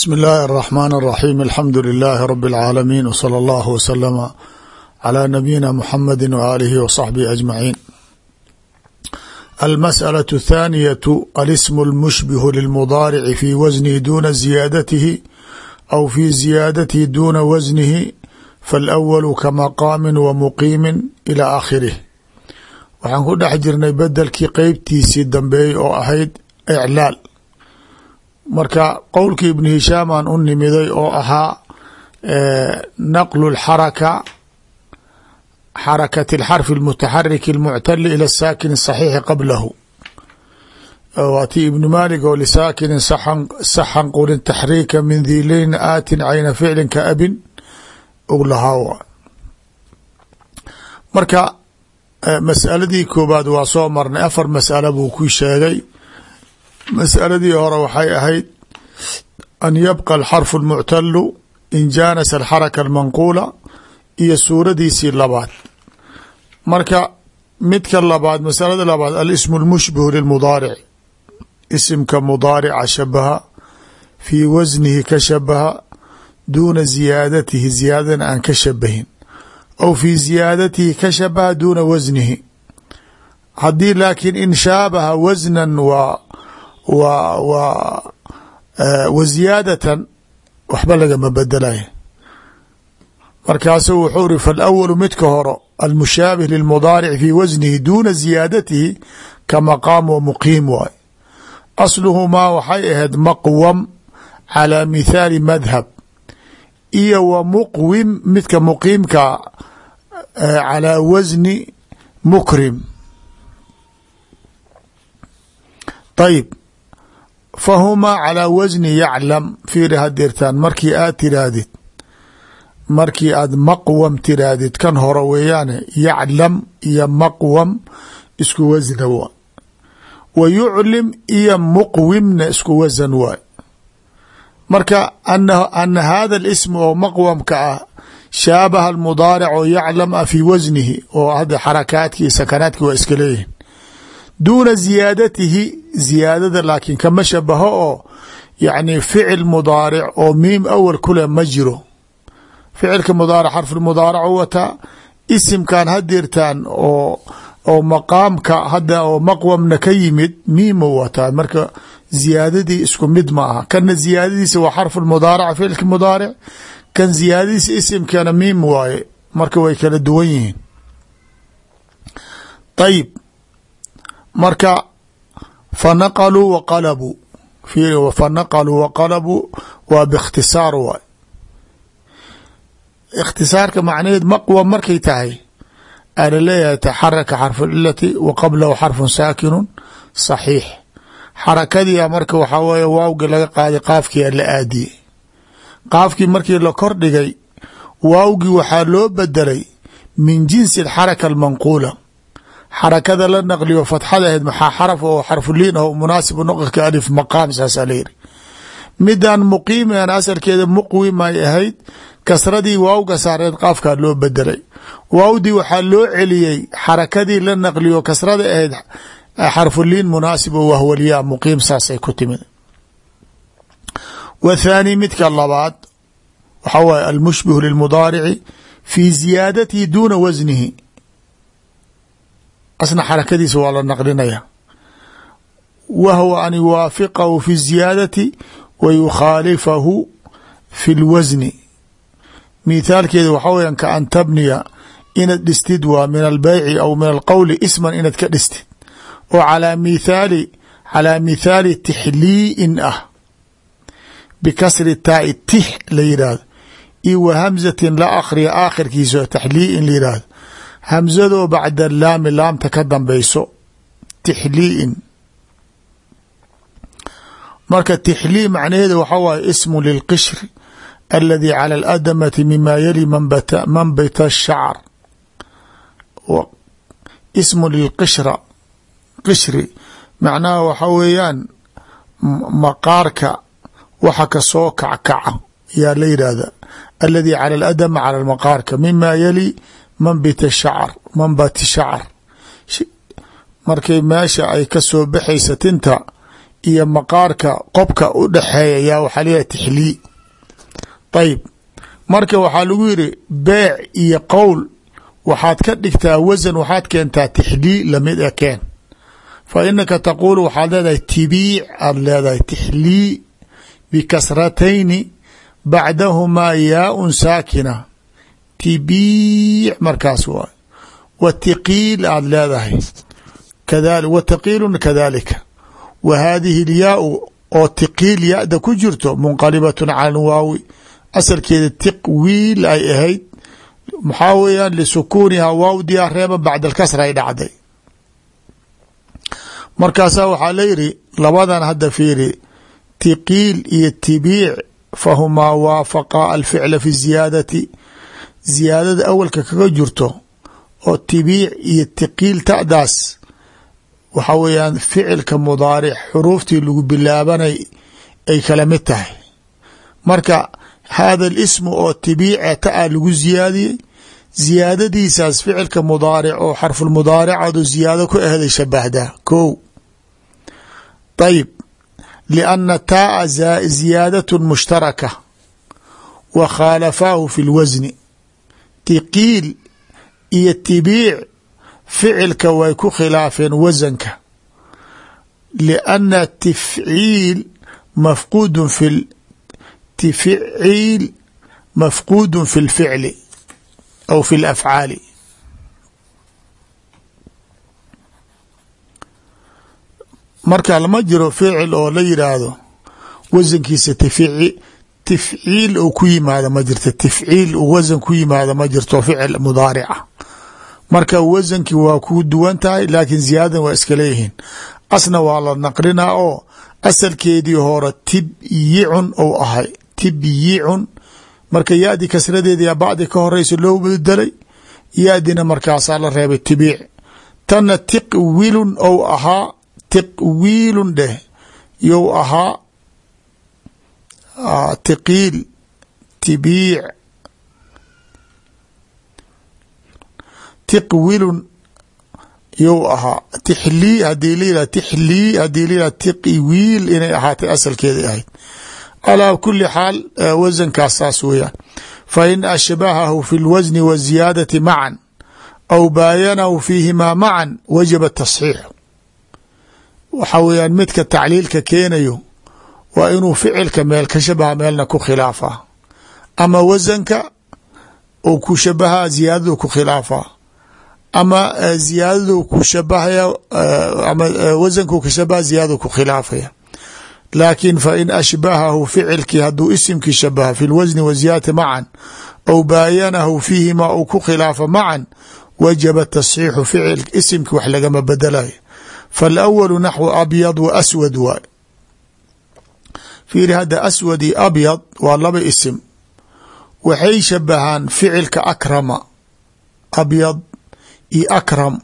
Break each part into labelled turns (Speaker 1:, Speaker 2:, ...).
Speaker 1: bsmi illaahi araxmaan araxiim alxamdu lilaahi rabi alcaalamiin wsala allahu wasalama calaa nabiyina muxamadi waaalihi wasaxbihi ajmaciin almas'alaة athaaniyatu alismu almushbihu lilmudaarici fii wasnihi duuna ziyaadatihi aw fii ziyaadatihi duuna wasnihi faalawalu ka maqaamin wa muqiimin ilaa aakhirih waxaan ku dhex jirnay bedelkii qeybtiisii dambeeyey oo ahayd iclaal marka qowlkii ibn hishaam aan u nimiday oo ahaa naqlu اxaraka xarakat اlxarfi اlmutaxariki اlmuctali ilى الsaakin الصaxiixi qablahu waa ti ibn malig oo lisaakinin saxan qulin taxriika min dhiileyn aatin cayna ficlin ka abin og lahaa marka masaladii koobaad waa soo marnay afar masalo buu ku sheegay masaladii hore waxay ahayd an yabqa alxarfu اlmuctalu in jaanasa alxaraka almanquula iyo suuradiisii labaad. Marka midka labaad masalada labaad alismu اlmushbihu lilmudaaric. Isimka mudaarica shabaha fii wasnihi ka shabaha duuna ziyaadatihi ziyaadadan aan ka shabahin aw fii ziyaadatihi ka shabaha duuna wasnihi haddii laakiin in shaabaha wasnan waa wa wa ziyaadatan waxba lagama bedelaya markaasu wuxuu iri faalawalu midka horo almushaabih lilmudaaric fi wasnihi duuna ziyaadatihi ka maqaam wa muqiim waay asluhumaa waxay ahayd maqwam calaa mithaali madhab iyo wa muqwim midka muqiimka calaa wasni mukrim. Ayib fahumaa calaa wasni yaclam fiiri hadirtaan markii aad tiraahdid markii aad maqwam tiraahdid kan hore weeyaane yaclam iyo maqwam isku wasna waay wa yuclim iyo muqwimna isku wasan waay marka ana hada اlism oo maqwamka ah shaabaha almudaaric oo yaclam ah fii wasnihi oo hadda xarakaadki iyo sakanaadki waa iska leeyihiin duuna ziyaadatihi ziyaadada laakiin kama shabaho oo yacni ficil mudaaric oo miim awal kuleh ma jiro. Ficilka mudaaric xarfulmudaarac u wataa isimkan hadirtaan oo oo maqaamka hadda oo maqwamna ka yimid miimu wataa. Marka ziyaadadii isku mid ma aha. Kana ziyaadadiisa waa xarfu mudaarac ficilka mudaaric. Kan ziyaadadiisa isimkana miim waaye. Marka way kala duwan yihiin. Ayib marka fanaqaluu wa qalabuu fanaqaluu wa qalabuu waa biikhtisaar waay ikhtisaarka macnaheed maqwa markay tahay. Ala leeyahay taxaraka xarfu cilati wa qablahu xarfun saakinu saxiix. Xarakadia marka waxaa weye waawgi laga qaaday qaafkia la aadiyey qaafkii markii la kordhigay waawgii waxaa loo bedelay min jinsi alxaraka almanquula xarakada la naqliyo fatxada ahayd maxaa xaraf oo xarfuliin ah munaasibu noqodka alif maqaam saasaa la yiri midan muqiiman asalkeeda muqwim ay ahayd kasradii waawga saareed qaafkaa loo bedelay waawdii waxaa loo celiyey xarakadii la naqliyo kasrada ahayd xarfuliin munaasib o wahwalyaa muqiim saasay ku timid. Wa thaani midka labaad waxaa waye almushbihu lilmudaarici fii ziyaadatihi duuna wasnihi asna xarakadiisa waa la naqlinaya. Wa hwa an yuwaafiqahu fi ziyaadati wa yukhaalifahu fi lwasni. Mithaalkeeda waxaa weya ka an tabniya inaad dhistid waa min albeyci aw min alqowli isman inaad ka dhistid. Oo calaa mithaali calaa mithaali tixlii'in ah. Bikasri taai tix la yidhaahdo. Iyo wa hamzatin la akhriya aakhirkiisa taxlii'in la yidhaahdo hamzadoo bacda laami laamta ka dambeyso tixlii'in marka tixlii macnaheeda waxaa waaye ismu lilqishri aladi cala aladamati mima yali manbita shacar. Ismu lilqishra qishri. Macnaha waxaa weeyaan maqaarka waxa ka soo kackaca yaa la yidhaahda aladi cala aladama cala maqaarka mima yali manbit shacar manbati shacar markay meesha ay ka soo baxaysa tinta iyo maqaarka qobka u dhexeeya yaa waxaa leeyahay tixlii ayib marka waxaa lagu yiri beec iyo qowl waxaad ka dhigtaa wasan waxaad keentaa tixlii la mid e keen. Fa inaka taquulu waxaad leedahay tibiic aad leedahay tixlii bikasratayni bacdahumaa yaaun saakina tibiic markaas waay wa tiqiil aad leedahay. Wa taqiilun kadalika wa haadihi lyaau oo tiqiil ya-da ku jirto munqalibatun cala lwaawi asalkeeda tiqwiil ay ahayd. Maxaa weeyaan lisukuunihaa waawdiyaa reeba bacda alkasra ay dhacday. Markaasaa waxaa la yidhi labadan hadda fiiri tiqiil iyo tibiic fahumaa waafaqa alficla fi ziyaadati ziyaadada awalka kaga jirto oo tibiic iyo tiqiil ta'daas waxaa weeyaan ficilka mudaaric xuruuftii lagu bilaabanay ay kala mid tahay. Marka hada alismu oo tibiice ta-a lagu ziyaadiyey ziyaadadiisaas ficilka mudaaric oo xarfulmudaaricadu ziyaado ku ahday shabahdaa ko ayib lianna taaa ziyaadat mushtaraka wa khaalafaahu fi lwasni tiqiil iyo tibiic ficilka way ku khilaafeen wasanka lianna tifciil mafquudun fi tifciil mafquudun fi lficli aw fi lafcaali marka lama jiro ficil oo la yidhaahdo wasankiisa tifci tifciil uu ku yimaado ma jirto tifciil wasan ku yimaado ma jirto ficil mudaarica marka wasankii waa ku duwan tahay laakiin ziyaadadan waa iska leeyihiin asna waa la naqlinaa oo asalkeedii hore tibyicun ou ahay tibyicun marka yaadi kasradeedi bacdi ka horeysa loo bedelay yaadina markaasaa la reebay tibiic tanna tiqwilun ou ahaa tiqwiilun dheh you ahaa tiqiil tibiic tiqwilun you ahaa tixlii haddii layihah tixlii haddii layihah tiqwiil inay ahaatay asalkeeday ahayd calaa kuli xaal wasankaas saas weeyaan fa in ashbahahu fi lwasni waziyaadati macan aw baayanahu fiihimaa macan wajaba tasxiixu waxa weeyaan midka tacliilka keenayo waa inuu ficilka meel ka shabaha meelna ku khilaafaa ama wasanka uu ku shabahaa ziyaadadu ku khilaafaa ama ziyaadadu ku shabahaya ama wasanku ka shabaha ziyaadadu ku khilaafaya. Laakiin fain ashbahahu ficilkii hadduu isimkii shabaha fi lwasni waziyaadati macan aw baayanahu fiihimaa uu ku khilaafa macan wajaba tasxiixu ficil isimki wax lagama bedelayo. Faalawalu naxwu abyad wa aswad waay fiiri hadda aswad iyo abyad waa laba isim. Waxay shabahaan ficilka akrama. Abyad iyo akram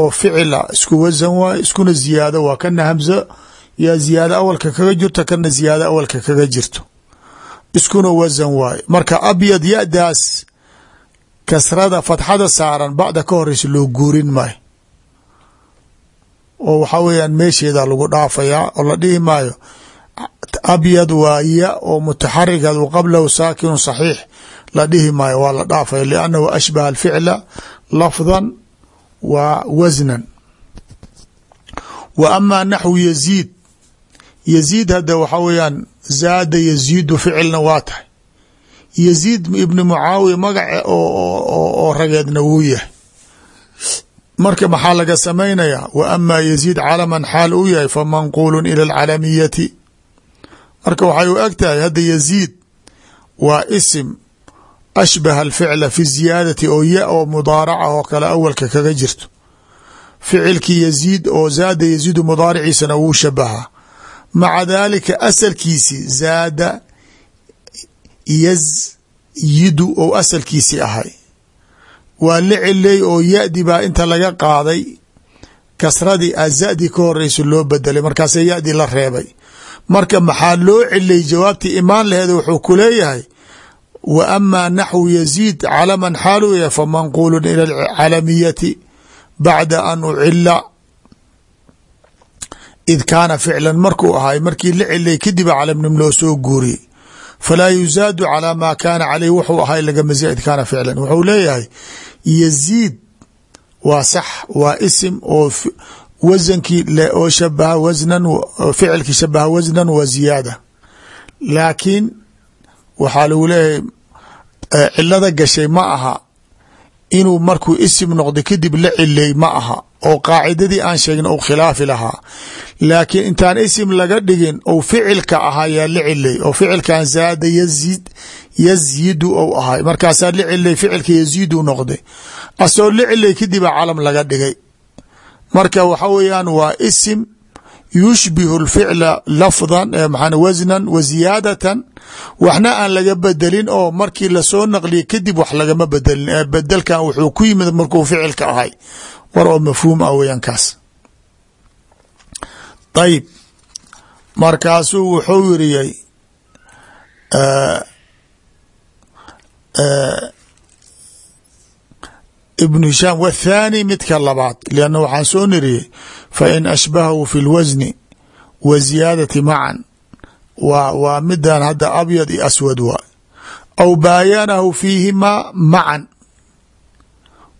Speaker 1: oo ficila isku wasan waay iskuna ziyaado waa kana hamzo yaa ziyaado awalka kaga jirto kana ziyaado awalka kaga jirto. Iskuna wasan waaye marka abyad yadaas kasrada fatxada saaran bacda ka horeysa loo guurin maayo. Oo waxaa weyaan meesheeda lagu dhaafayaa oo la dhihi maayo abyad waa ya oo mutaxarikad wa qablahu saakinu saxiix. La dhihi maayo waa la dhaafaya liannahu ashbaha alficla lafdan wa wasnan wa amaa naxwu yaziid. Yaziid hadda waxaa weeyaan zaada yaziidu ficilna waa tahay. Yaziid ibni mucaawiya magace oo rageedna wuu yahay. Marka maxaa laga samaynayaa? Wa amaa yaziid calaman xaal uu yahay fa manquulu ila alcalamiyati marka waxay u eg tahay hadda yaziid waa isim ashbaha alficla fi ziyaadati oo ya oo mudaaraca oo kale awalka kaga jirto. Ficilkii yaziid oo zaada yaziidu mudaariciisana wuu shabahaa maca daalika asalkiisi zaada yazyidu ou asalkiisi ahay. Waa la celey oo ya-di baa inta laga qaaday kasradii azadi ka horeysa loo bedelay markaase ya-di la reebay marka maxaa loo celiyey jawaabtii imaan laheeda wuxuu ku leeyahay wa amaa naxwu yaziid calaman xaaluu yahay fa manquulun ila alcalamiyati bacda an ucila id kaana ficlan markuu ahay markii la celiyay kadiba calamnim loo soo guuriyey falaa yuzaadu calaa maa kaana caleyh wuxuu ahay lagama zaid kaana ficlan. Wuxuu leeyahay yaziid waa sax waa isim oo wasankii oo shabaha wasnan ficilkii shabaha wasnan wa ziyaada. Laakiin waxaa lagu leeyahay cilada gashay ma aha. Inuu markuu isim noqdo kadib la ciley ma aha. Oo qaacidadii aan sheegin ou khilaafi lahaa. Laakiin intaan isim laga dhigin ou ficilka ahaa yaa la ciley oo ficilkan zaada yazid yazyidu ou ahay markaasaa la ciley ficilka yaziidu noqday. Asoo la ciley kadiba calam laga dhigay marka waxa weeyaan waa isim yushbihu lficla lafdan maa wasnan wa ziyaadatan waxna aan laga bedelin oo markii la soo naqliya kadib wax lagama bedelin bedelkan wuxuu ku yimid markuu ficilka ahay. War oo mafhuum ah weyaan kaas. Ayib markaasuu wuxuu yiriyey ibnu hishaam wthaani midka labaad lanna waxaan soo niriyey fain ashbahahu fi lwasni wa ziyaadati macan wa waa midan hadda abyad iyo aswad waay. Aw baayanahu fiihimaa macan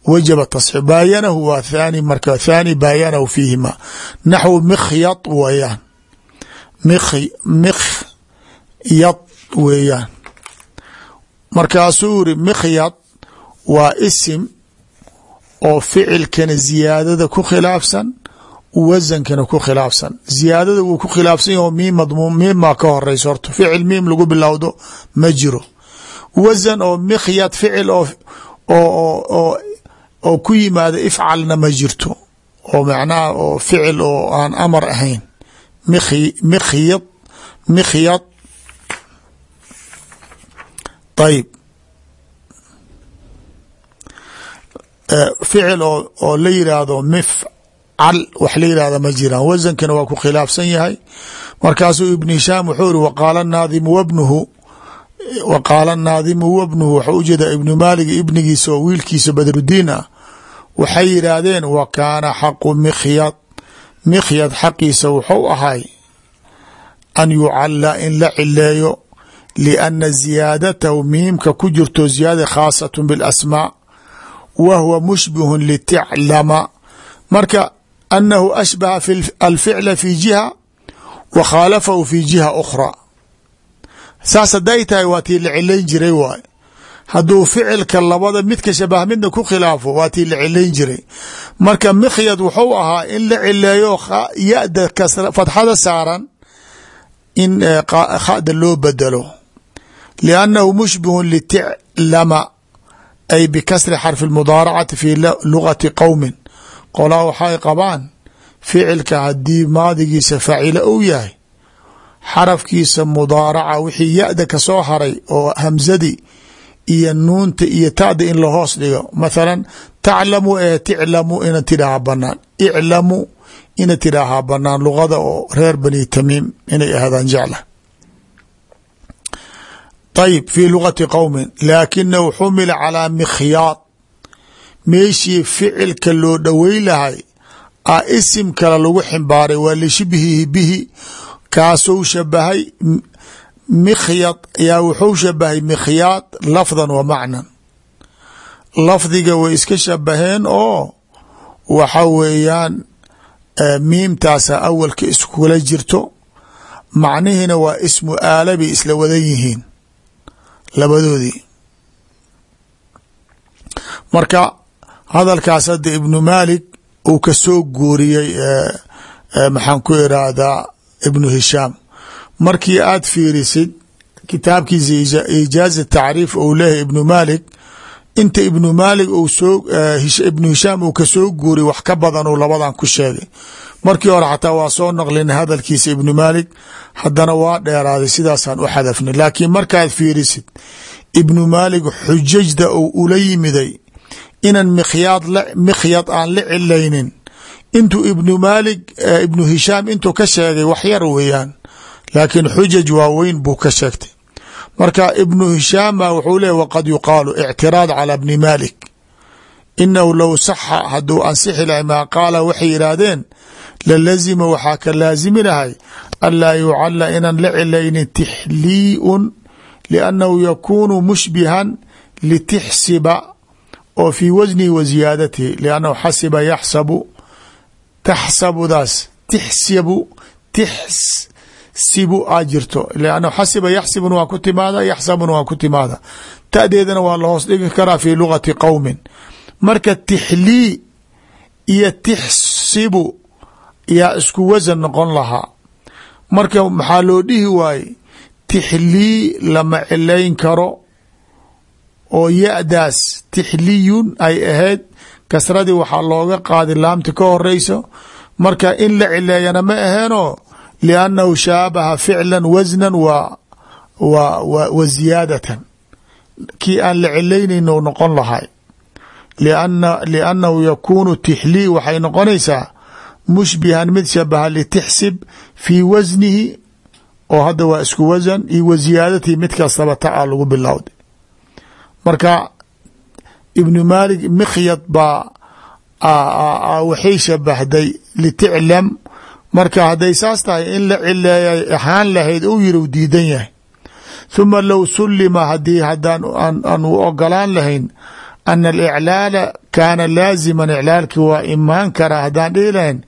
Speaker 1: wajaba tasxiix baayanahu waa thani marka thani baayanahu fiihimaa naxwu mikhyad weeyaan. Mikhyad weeyaan. Markaasuu yiri mikhyad waa isim oo ficilkana ziyaadada ku khilaafsan wasankana ku khilaafsan. Ziyaadada wuu ku khilaafsan yaho miim madmuum miimaa ka horeysa horta. Ficil miim lagu bilowdo ma jiro. Wasan oo mikhyad ficil oo oo oo ku yimaada ifcalna ma jirto. Oo macnaha oo ficil oo aan amar ahayn. Mikhy mikhyad mikhyad ayib ficil oo la yiraahdo mifcal wax la yirahda ma jiraan. Wasankana waa ku khilaafsan yahay. Markaasuu ibn hishaam wuxuu iri waqaala naadimu wabnuhu waqaala naadimu wabnuhu waxuu u jeedaa ibnu maalig ibnigiisa oo wiilkiisa badrudiin ah waxay yidhaahdeen wa kaana xaqu mikhyad. Mikhyad xaqiisa wuxuu ahay an yucala in la cileeyo lianna ziyaadatahu miimka ku jirto ziyaada khaasat biاlasmaa wa huwa mushbihun litaclama marka anahu ashbaha alficla fi jiha wa khaalafahu fi jiha ukhra. Saas haday tahay waa tii la cilayn jiray waay. Hadduu ficilka labada midka shabah midna ku khilaafo waa tii la cilayn jiray. Marka mikhyad wuxuu ahaa in la cileeyo yada fatxada saaran in khada loo bedelo. Liannahu mushbihun liticlama ay bikasri xarfi mudaaracati fi lugati qowmin qolaa waxay qabaan ficilka haddii maadigiisa faacila ou yahay xarafkiisa mudaaraca wixii ya-da ka soo haray oo hamzadi iyo nuunta iyo ta'da in lahoos dhigo mathalan taclamu ee ticlamu ina tidhaaha banaan iclamu ina tidhaahaa banaan luqada oo reer bani tamiim inay ahaadaan jecla ayib fi lugati qowmin laakinahu xumila calaa mikhyaad meeshii ficilka loo dhowey lahay a isim kale lagu ximbaaray waa lishibhihi bihi kaasou shabahay mikhyad yaa wuxuu shabahay mikhyaad lafdan wa macnan lafdiga way iska shabaheen oo waxa weeyaan miimtaasa awalka iskula jirto macnihiina waa ismu aala bay isla wadan yihiin labadoodii marka hadalkaas hadda ibnu maalik uu ka soo guuriyey maxaan ku irahdaa ibnu hishaam. Markii aad fiirisid kitaabkiisa ijaaza tacriif ou leeyahay ibnu maalik inta ibnu maalik uu soo ibnu hishaam uu ka soo guuriy wax ka badan uu labadan ku sheegay markii hore xataa waa soo naqlina hadalkiisa ibnu maalik haddana waa dheeraaday sidaasaan u xadafnay laakiin markaad fiirisid ibnu maalik xujajda uu ula yimiday inan mikhyaad mikhyad aan la cilaynin. Intuu ibnu maalik ibnu hishaam intuu ka sheegay wax yar weeyaan laakiin xujaj waaweyn buu ka sheegtay. Marka ibnu hishaama wuxuu leeya waqad yuqaalu ictiraad calى bni malik. Inahu low saxa hadduu ansixi lahay maa qaala waxay yidhaahdeen lalazima waxaa ka laazimi lahay anlaa yucala inaan la cilaynin tixliiun liannahu yakuunu mushbihan litixsiba oo fii wasnihi wa ziyaadatihi liannahu xasiba yaxsabu taxsabudaas tixsibu tixsibu aa jirto. Liannahu xasiba yaxsibuna waa ku timaada yaxsabuna waa ku timaada. Ta'deedana waa la hoos dhigi karaa fii lugati qowmin marka tixlii iyo tixsibu yaa isku wasan noqon lahaa marka maxaa loo dhihi waaye tixlii lama cilayn karo oo ya-daas tixliyun ay ahayd. Kasradii waxaa looga qaadi laamti ka horeyso. Marka in la cileeyana ma aheeno liannahu shaabaha ficlan wasnan wa wa ziyaadatan. Kii aan la cilaynayn u noqon lahay. Liannahu yakuunu tixlii waxay noqonaysaa mushbihan mid shabaha litixsib fii wasnihi oo hadda waa isku wasan iyo wa ziyaadatihi mid kastaba ta a lagu bilowday. Marka ibnu maalik mikhyad baa waxay shabahday liticlam marka hadday saas tahay in la cileeyay ahaan lahayd uu yiri u diidan yahay. Huma low sulima haddii haddaan aan u ogolaan lahayn ana aliclaala kaana laaziman iclaalki waa imaan karaa haddaan dhihi lahayn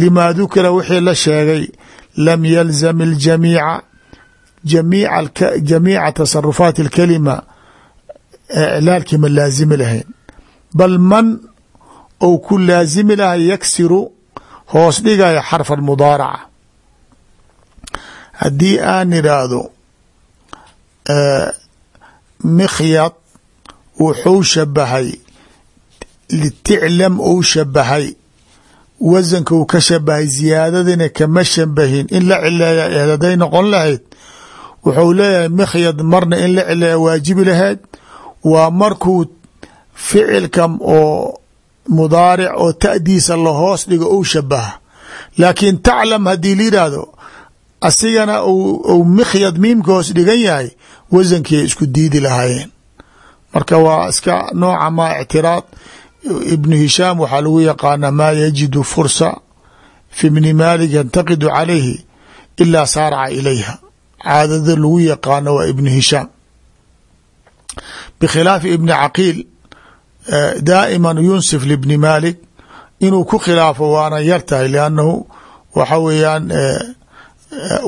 Speaker 1: limaa dukira wixii la sheegay lam yalzam اljamiica jamiica tasarufaati اlkalima iclaalkii ma laazimi lahayn bal man ou ku laazimi lahay yaksiru hoos dhigaya xarfa mudaaraca haddii aan idhaahdo mikhyad wuxuu shabahay liticlam ou shabahay. Wasanka uu ka shabahay ziyaadadina kama shabahin in la cileeya eed hadday noqon lahayd. Wuxuu leeyahay mikhyad marna in la cileeya waajibi lahayd. Waa markuu ficilka oo mudaaric oo ta'diisa lahoos dhigo ou shabaha. Laakiin taclam haddii la yidhaahdo asigana uu mikhyad miimka hoos dhigan yahay wasankiiay isku diidi lahaayeen marka waa iska nooca maa ictiraad. Ibnu hishaam waxaa lagu yaqaanaa maa yajidu fursa fi bni maalik yantaqidu calayhi ilaa saaraca ilayha. Caadada lagu yaqaano waa ibnu hishaam bikhilaafi ibni caqiil daa'ima yunsif libni maalik inuu ku khilaafo waana yar tahay liannahu waxa weeyaan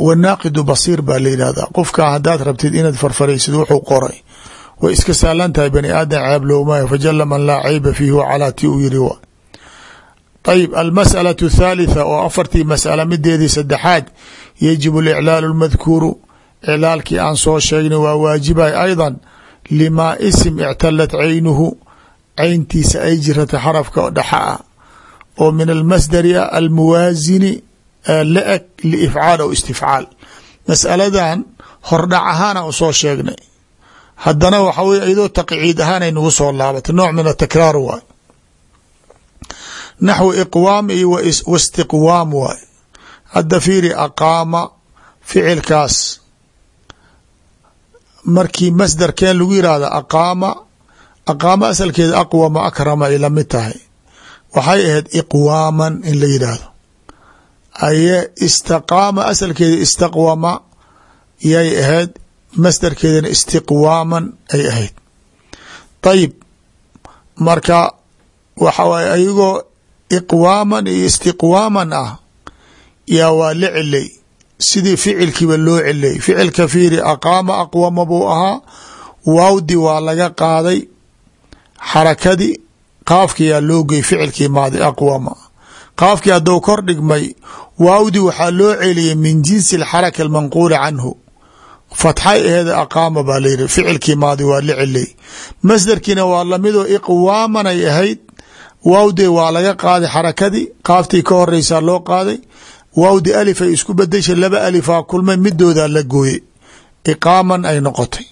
Speaker 1: wanaaqidu basiir baa la yidhahdaa qofka haddaad rabtid inaad farfaraysid wuxuu qoray way iska saalan tahay bani aadam ceeb loomaayo fajala man laa cayba fiihi wacalaa ti uu yiri wa ayib almas'alaة الthaalitثa oo afartii mas'ala mideedii saddexaad yajibu اliclaalu اlmadkuuru iclaalkii aan soo sheegnay waa waajibay ayضa limaa isim ictalat caynuhu cayntiisa ay jirata xarafka dhexa ah oo min almasdari a almuwaasini la eg liifcaal aw istifcaal mas'aladan hordhac ahaana u soo sheegnay haddana waxa weye iyadoo taqciid ahaanay nagu soo laabatay nooc min atakraar waay. Naxwu iqwaam iyo wastiqwaam waay. Hadda fiiri aqaama ficilkaas. Markii masdarkeen lagu yihahda aqaama aqaama asalkeeda aqwama akrama ay la mid tahay. Waxay ahayd iqwaaman in la yidhaahdo aye istaqaama asalkeeda istaqwama yay ahayd masdarkeedana istiqwaaman ay ahayd. Ayib marka waxa waye ayagoo iqwaaman iyo istiqwaaman ah yaa waa la celay sidii ficilkiiba loo celay ficilka fiiri aqaama aqwama buu ahaa. Waawdi waa laga qaaday. Xarakadii qaafkiyaa loo gey ficilkii maadi aqwama qaafkii haddou kor dhigmay waawdi waxaa loo celiyay min jinsi alxaraka almanquula canhu fatxay aheeda aqaama baa layidhi ficilkii maadi waa la celay masdarkiina waa lamidoo iqwaaman ay ahayd. Waawde waa laga qaaday xarakadii qaaftii ka horeysaa loo qaaday. Waawdi alif ay isku bedeshay laba alifaa kulmay midoodaa la gooyey iqaaman ay noqotay.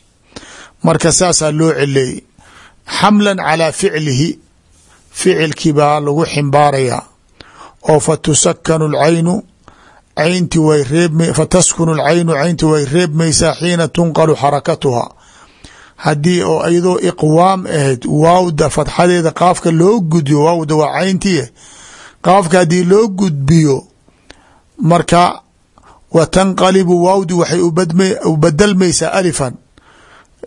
Speaker 1: Marka saasaa loo celeeyey xamlan calaa ficlihi ficilkii baa lagu ximbaarayaa. Oo fa tusakanu lcaynu caynti way reeb fataskunu lcaynu caynti way reebmaysaa xiina tunqalu xarakatuha. Haddii oo iyadoo iqwaam ahayd waawda fatxadeeda qaafka loo gudbiyo waawda waa cayntiye. Qaafka haddii loo gudbiyo marka wa tanqalibu waawdi waxay u bedelmaysaa alifan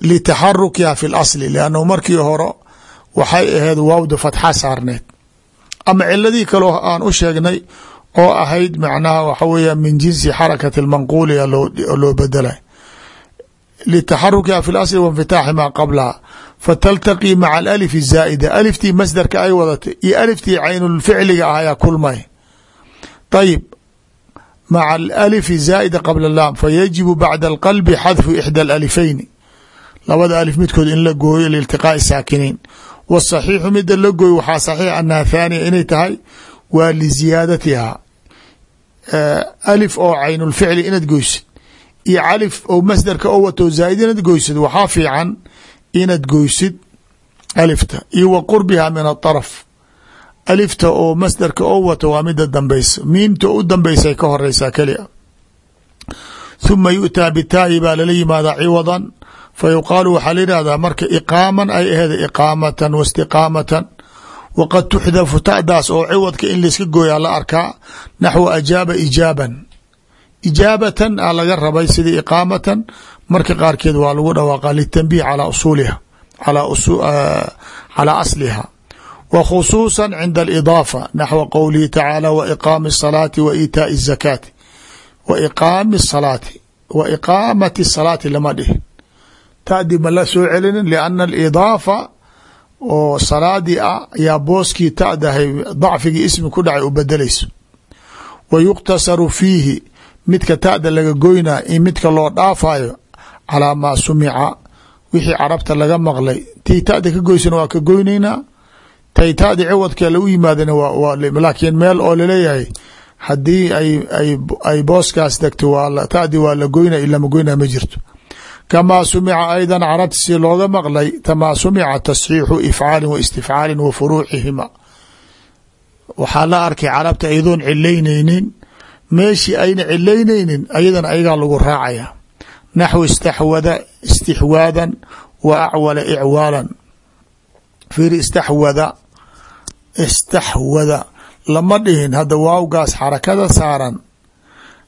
Speaker 1: litaxarukiha fi lasli liannahu markii hore waxay ahayd waawda fatxa saarneed. Ama ciladii kaleo aan u sheegnay oo ahayd macnaha waxa weya min jinsi xarakati lmanquulia loo bedelay litaxarukiha fi lasli wainfitaaxi maa qablaha fataltaqii maca alif zaa'ida aliftii masdarka ay wadatay iyo aliftii caynulficliga ah ayaa kulmay. Ayib maca alalifi zaa'ida qabla laam fayajibu bacda alqalbi xadfu ixda alifayni labada alif midkood in la gooyo liiltiqaa'i saakiniin. Wasaxiixu mida la gooyo waxaa saxiix anaha thaaniya inay tahay waa liziyaadatiha alif oo caynulficli inaad goysid iyo calif oo masdarka oo wato zaa'id inaad goysid waxaa fiican inaad goysid alifta iyo wa qurbiha min aطaraf alifta oo masdarka oo wato waa mida dambeysa miimta u dambeysay ka horeysaa kelia huma yu'taa bitaa'i baa lala yimaadaa ciwadan fa yuqaalu waxaa la yihahdaa marka iqaaman ay aheeda iqaamatan wa istiqaamatan waqad tuxdafu ta'daas oo ciwadka in layska gooyaa la arkaa naxwa ajaaba ijaaban. Ijaabatan a laga rabay sidii iqaamatan marka qaarkeed waa lagu dhawaaqa litanbiih calaa usuuliha calaa asliha. Wa khusuusa cinda alidaafa naxwa qowlihi tacaala wa iqaami asalaati wa iitaa'i azakaati wa iqaami asalaati wa iqaamati asalaati lama dhihin. Taadi ma la soo celinin lianna alidaafa oo salaadii ah ayaa booskii ta'dahay dacfigii ismi ku dhacay u bedelayso. Wa yuqtasaru fiihi midka ta'da laga goynaa in midka loo dhaafayo calaa maa sumica wixii carabta laga maqlay. Tii ta'da ka goysana waa ka goynaynaa tay ta'di ciwadka lagu yimaadana laakiin meel oo la leeyahay haddii ay booskaas degto ta'di waa la goyna lama goynaa ma jirto kamaa sumica aydan carabta si looga maqlay kamaa sumica tasxiixu ifcaalin wa istifcaalin wa furuucihima waxaa la arkay carabta ayadoon cilaynaynin meeshii ayna cilaynaynin ayadan ayagaa lagu raacaya naxwu istaxwada istixwaadan wa acwala icwaalan fiiri istaxwada istaxwada lama dhihin hadda waawgaas xarakada saaran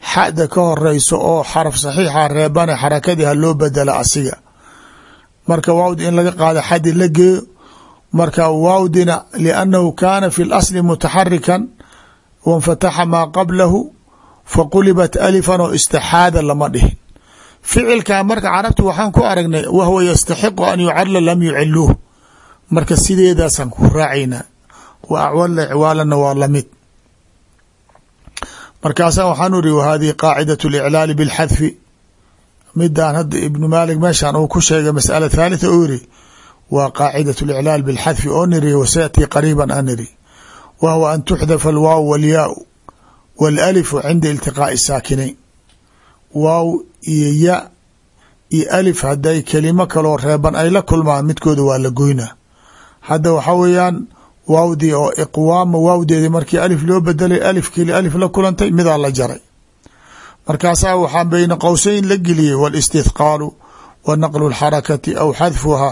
Speaker 1: xada ka horeyso oo xaraf saxiixa reebane xarakadii ha loo bedela asiga. Marka waawdi in laga qaado xadi la geeyo marka waawdina liannahu kaana fi lasli mutaxarikan wanfataxa maa qablahu faqulibat alifan oo istixaada lama dhihin. Ficilka marka carabti waxaan ku aragnay wahwa yastaxiqu an yucala lam yuciluuh marka sideedaasaan ku raacaynaa wa acwala icwaalana waa la mid markaasa waxaan iri whadihi qaacidaة اliclaali bاlxadfi midaan hadda ibnu maalik meeshan uu ku sheegay masala thalitثa oo iri waa qaacidaة اliclaal bاlxadfi oo niri wasayatii qariiba an iri wa hwa an tuxdafa alwaaw wاlyaau wاlalifu cinda iltiqaaءi saakinayn waaw iyo ya iyo alif haday kelimo kaloo reeban ay la kulmaan midkooda waa la goynaa hadda waxaa weeyaan waawdii oo iqwaama waawdeedii markii alif loo bedelay alif keli alif la kulantay midaa la jaray markaasaa waxaa bayna qowseyn la geliyey wاlاstithqaalu wa naqlu اlxarakati aw xadfuha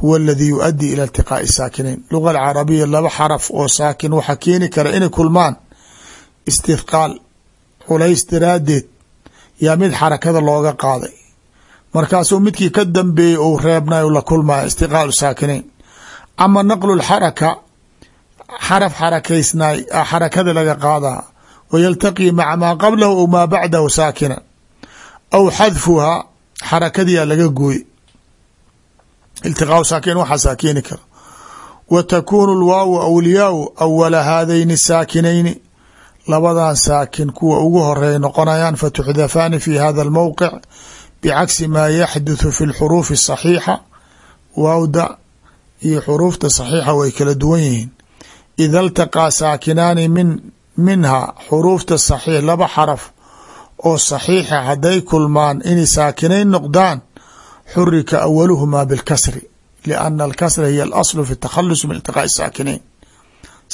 Speaker 1: huwa aladii yuؤadii ilى اltiqaaءi saakinayn luga alcarabiya laba xaraf oo saakin waxaa keeni kara inay kulmaan istithqaal culays daraadeed yaa mid xarakada looga qaaday markaasuu midkii ka dambeeyey uu reebnayo la kulmaya istiqaalu saakinayn ama naqlu اlxaraka xaraf xarakaysnaay xarakada laga qaadaa wa yaltaqii maca maa qablahu aw maa bacdahu saakinan. Aw xadfuhaa xarakadiyaa laga gooye iltiqaau saakin waxaasaa keeni kara wa takuunu lwaawu awliyaau awala haadayni saakinayni. Labadan saakin kuwa ugu horreeya noqonayaan fatuxdafaani fi hada almowqic bicagsi maa yaxduthu fi lxuruufi asaxiixa waawda iyo xuruufta saxiixa way kala duwan yihiin ida iltaqaa saakinaani min minha xuruufta saxiix laba xaraf oo saxiixa hadday kulmaan inay saakinayn noqdaan xurika awaluhumaa bilkasri lianna alkasra hiya alaslu fi takhalus min iltiqaa'i saakinayn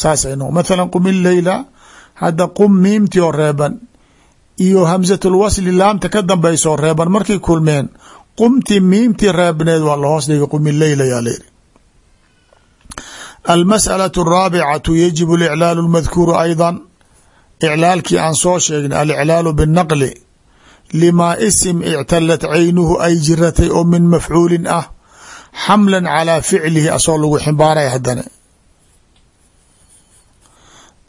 Speaker 1: saasay noq mathala qum illeyla hadda qum miimtii oo reeban iyo hamsatulwasli laamta ka dambaysa oo reeban markay kulmeen qumtii miimtii reebneed waa lahoos dhigay qum illeyla yaa layidhi almasأlaة الraabicatu yajib اliclaal اmadkuuru ayضا iclaalkii aan soo sheegnay aliclaalu binnaqli limaa isim ictalat caynuhu ay jiratay oo min mafcuulin ah xamlan calaa ficlihi asoo lagu ximbaaraya haddana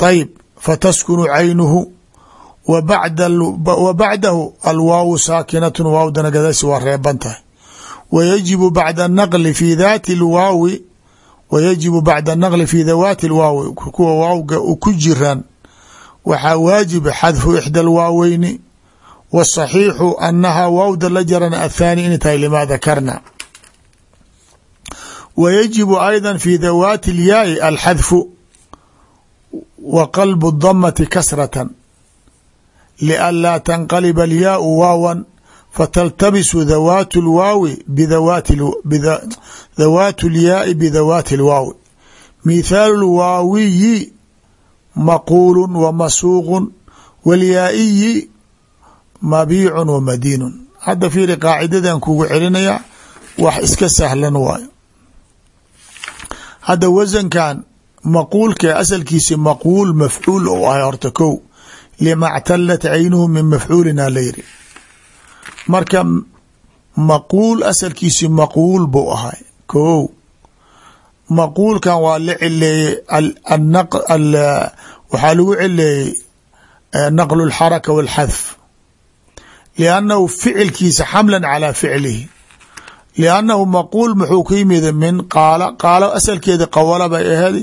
Speaker 1: ayb fataskunu caynuhu wa bacdahu alwaawu saakinatu waawdana gadaasi waa reeban tahay wa yajibu bacda naqli fi daati lwaawi wa yajibu bacda naqli fi dawaati lwaawi kuwa waawga ku jiraan. Waxaa waajiba xadfu ixda alwaaweyni wاsaxiixu anaha waawda la jarana athaani inay tahay lima dakarna wa yajibu ayda fi dawaati اlyaai alxadfu wa qalbu damati kasratan lianlaa tanqaliba alyaau waawan fataltabisu dawaat lwaawi dawaat lyaai bidawaati اlwaawi mithaalu lwaawiyi maquulu wa masuuqu walyaa'iyi mabiicun wa madiinun. Hadda fiiri qaacidadan kugu celinaya wax iska sahlan waayo. Hadda wasankan maquulka asalkiisi maquul mafcuul ou ahay horta kow lima ctalat caynuhu min mafcuulina la yiri marka maquul asalkiisi maquul buu ahay. Kow. Maquulkan waa la cileeyey waxaa lagu cileeyey naqlu اlxaraka wاlxadf liannahu ficilkiisa xamla calaa ficlihi. Liannahu maquul muxuu ka yimid min qaala qaalo asalkeeda qawala bay aheed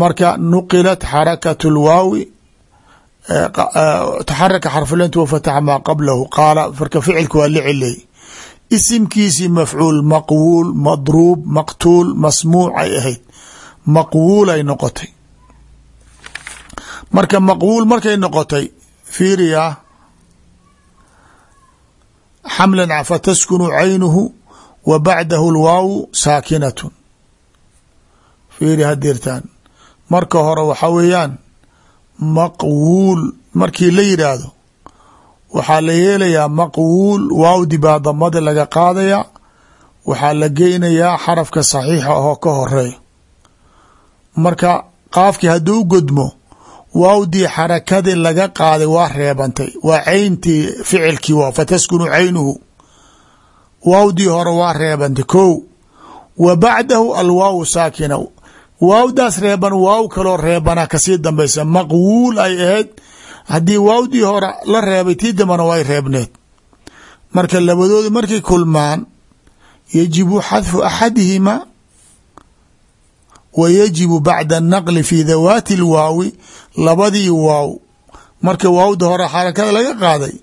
Speaker 1: marka nuqilat xarakat lwaawi taxaraka xarfulent wafataxa maa qablahu qaala marka ficilka waa la cileeyey isimkiisii mafcuul maqwuul madruub maqtuul masmuuc ay ahayd maqwuulay noqotay marka maqwuul markay noqotay fiiriya xamlan fataskunu caynuhu wa bacdahu lwaawu saakinatun fiiri hadirtaan marka hore waxa weeyaan maqwuul. Markii la yidhaahdo waxaa la yeelayaa maqwuul waawdi baa damada laga qaadaya waxaa la geynayaa xarafka saxiixa oo ka horeeyo marka qaafkii hadduu godmo waawdii xarakadii laga qaaday waa reebantay waa cayntii ficilkii waa fataskunu caynuhu. Waawdii hore waa reebantay. Ko wa bacdahu alwaawu saakina waawdaas reeban waaw kaloo reebana ka sii dambaysa maqwuul ay ahayd. Haddii waawdii hore la reebay tii dambana way reebneed. Marka labadoodu markay kulmaan yajibu xadfu axadihima wa yajibu bacda anaqli fi dawaati alwaawi labadii waaw. Marka waawda hore xarakada laga qaaday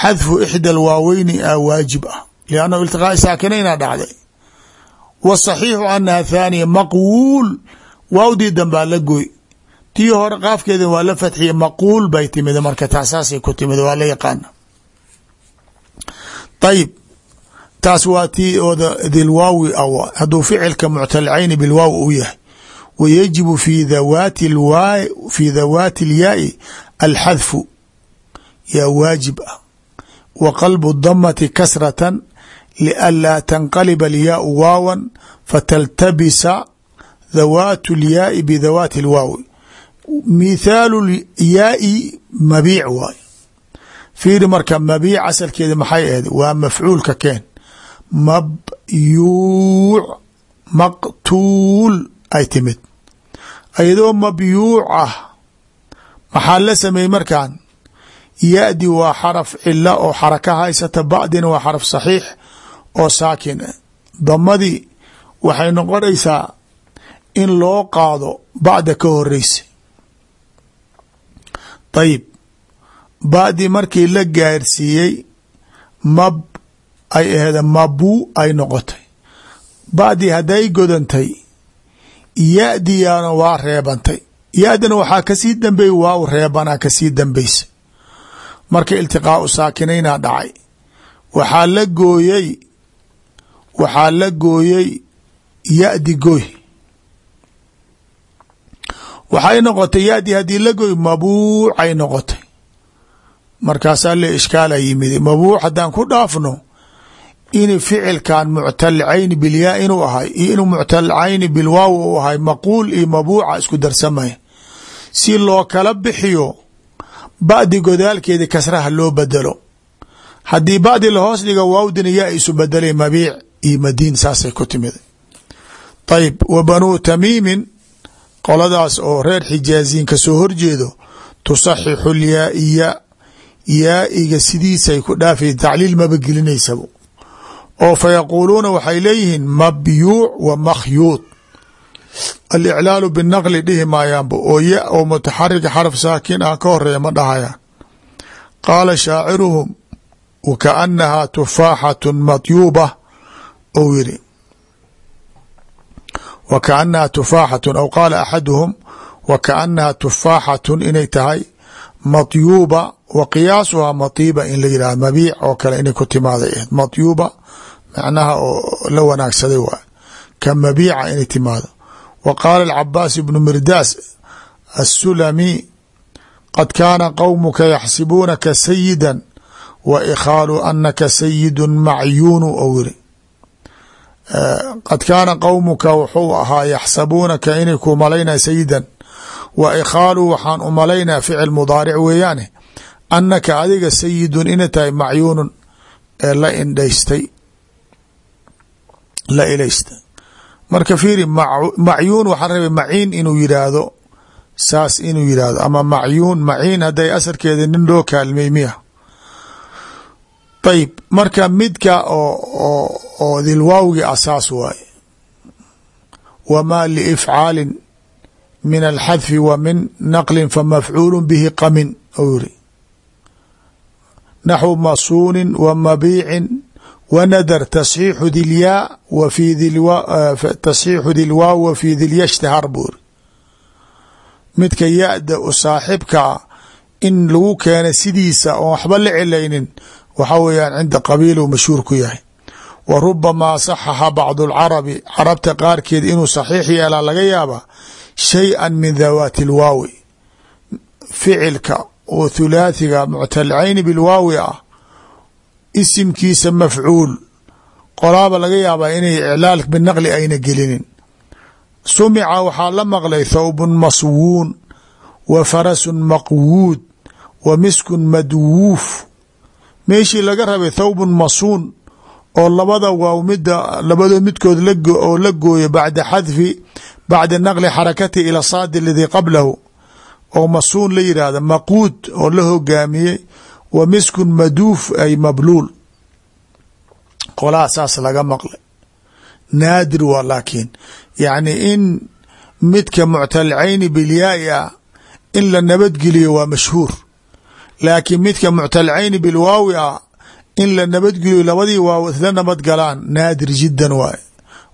Speaker 1: xadfu ixda alwaaweyni a waajib ah. Liannahu iltiqaai saakinayna dhacday wsaxiixu anaha thaaniya maqwuul. Waawdii dambaa la goy tii hore qaafkeeda waa la fatxiye maquul bay timid marka taasaasay ku timid waa la yaqaana ayib taas waa tii ooda dilwaawi a hadduu ficilka muctalcayni bilwaaw uu yahay. Wa yajibu fi dawaati fi dawaati alyaai alxadfu. Yaa waajib ah. Wa qalbu damati kasratan lianlaa tanqaliba alyaau waawan fataltabisa dawaat lyaai bidawaati lwaawi mithaalu yaai mabiic waay fiiri marka mabiic asalkeeda maxay ahayd waa mafcuulka keen mabyuuc maqtuul ay timid iyadoo mabyuuc ah maxaa la sameeyey markan yadi waa xaraf cila oo xaraka haysata bacdina waa xaraf saxiix oo saakin. Damadii waxay noqonaysaa in loo qaado bacda ka horeysa ayib bacdii markii la gaarsiiyey mab ay aheed mabu ay noqotay. Bacdii hadday godantay yadiyaana waa reebantay. Yadina waxaa ka sii dambeeyey waaw reebanaa ka sii dambeysa marka iltiqaau saakinayna dhacay waxaa la gooyey waxaa la gooyey yadi goy waxay noqotay yadi haddii la gooy mabuucay noqotay. Markaasaa le ishkaala yimid mabuuc haddaan ku dhaafno in ficilkan muctal cayni bilyaa inuu ahay iyo inuu muctal cayni bilwaaw u ahay maquul iyo mabuuca isku darsamaya si loo kala bixiyo ba'di godaalkeedi kasraha loo bedelo. Haddii ba'di lahoos dhiga waawdina yaa isu bedelay mabiic iyo madiin saasay ku timid. Ayb wa banuu tamiimin qoladaas oo reer xijaaziyin ka soo horjeedo tusaxixu lyaaiya yaaiga sidiisay ku dhaafay tacliil maba gelinaysaba oo fa yaquuluuna waxay leeyihiin mabyuuc wa makhyuud aliclaalu binaqli dhihi maayaanba oo ya oo mutaxarika xarf saakin ah ka horreeya ma dhahayaan qaala shaaciruhum wa kaanahaa tufaaxatu matyuuba ou yiri wa kaanaha tufaaxatun aw qaala axaduhum wa kaanaha tufaaxatun inay tahay matyuuba wa qiyaasuhaa matiiba in la yidhahdo mabiic oo kale inay ku timaaday ahed matyuuba macnaha oo la wanaagsaday waay. Ka mabiica inay timaado. Wa qaala alcabaas ibnu mirdaas assulami qad kaana qowmuka yaxsibuunaka sayida wa ikhaalu anaka sayidun macyuunu ou yiri qad kaana qowmuka wuxuu ahaa yaxsabuunaka inay ku malaynaa sayidan wa ikhaalu waxaan u malaynaa ficil mudaaric weeyaane annaka adiga sayidun inay tahay macyuunun ee la indhaystay la ilaystay marka fiiri macyuun waxaa rabay maciin inuu yidhaahdo saas inuu yidhaahdo ama macyuun maciin hadday asarkeeda nin loo kaalmay miya ayb marka midka oo oo dilwaawgi asaas waaye wamaa liifcaalin min alxadfi wa min naqlin famafcuulu bihi qamin ou yiri. Naxwu masuunin wa mabiicin wa nadar tasxiixu dilyaa wa fi tasxiixu dilwaaw wa fi dilyashtahar buu iri midka ya-da u in lagu keena sidiisa oon waxba la celaynin waxaa weeyaan cinda qabiilu mashhuur ku yahay. Wa rubamaa saxaxa bacdu alcarabi carabta qaarkeed inuu saxiix yeelaa laga yaabaa shay-an min dawaati alwaawi ficilka oo thulaathiga muctalcayni bilwaawi ah isimkiisa mafcuul. Qolaaba laga yaabaa inay iclaal binaqli ayna gelinin. Sumica waxaa la maqlay thawbun maswuun wa farasun maqwuud wa miskun madwuuf meeshii laga rabay thawbun masuun oo labada waaw mida labadoo midkood oo la gooyo bacda xadfi bacda naqli xarakati ila saadi aladii qablahu. Oo masuun la yidhaahda maquud oo la hogaamiyey wa miskun maduuf ay mabluul. Qolaa saas laga maqlay. Naadir waa laakiin. Yacni in midka muctalcayni bilyaai ah in la nabadgeliyo waa mashhuur laakiin midka muctalcayni bilwaawi ah in la nabadgeliyo labadii waaw isla nabad galaan naadir jiddan waay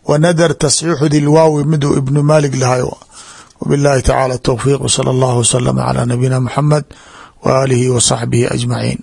Speaker 1: wa nadar tasxiixu dilwaawi miduu ibnu maalik lahay wbillahi tacaala towfiiq wsala allahu wasalama calaa nabiyina muxamed wa aalihi wa saxbihi ajmaciin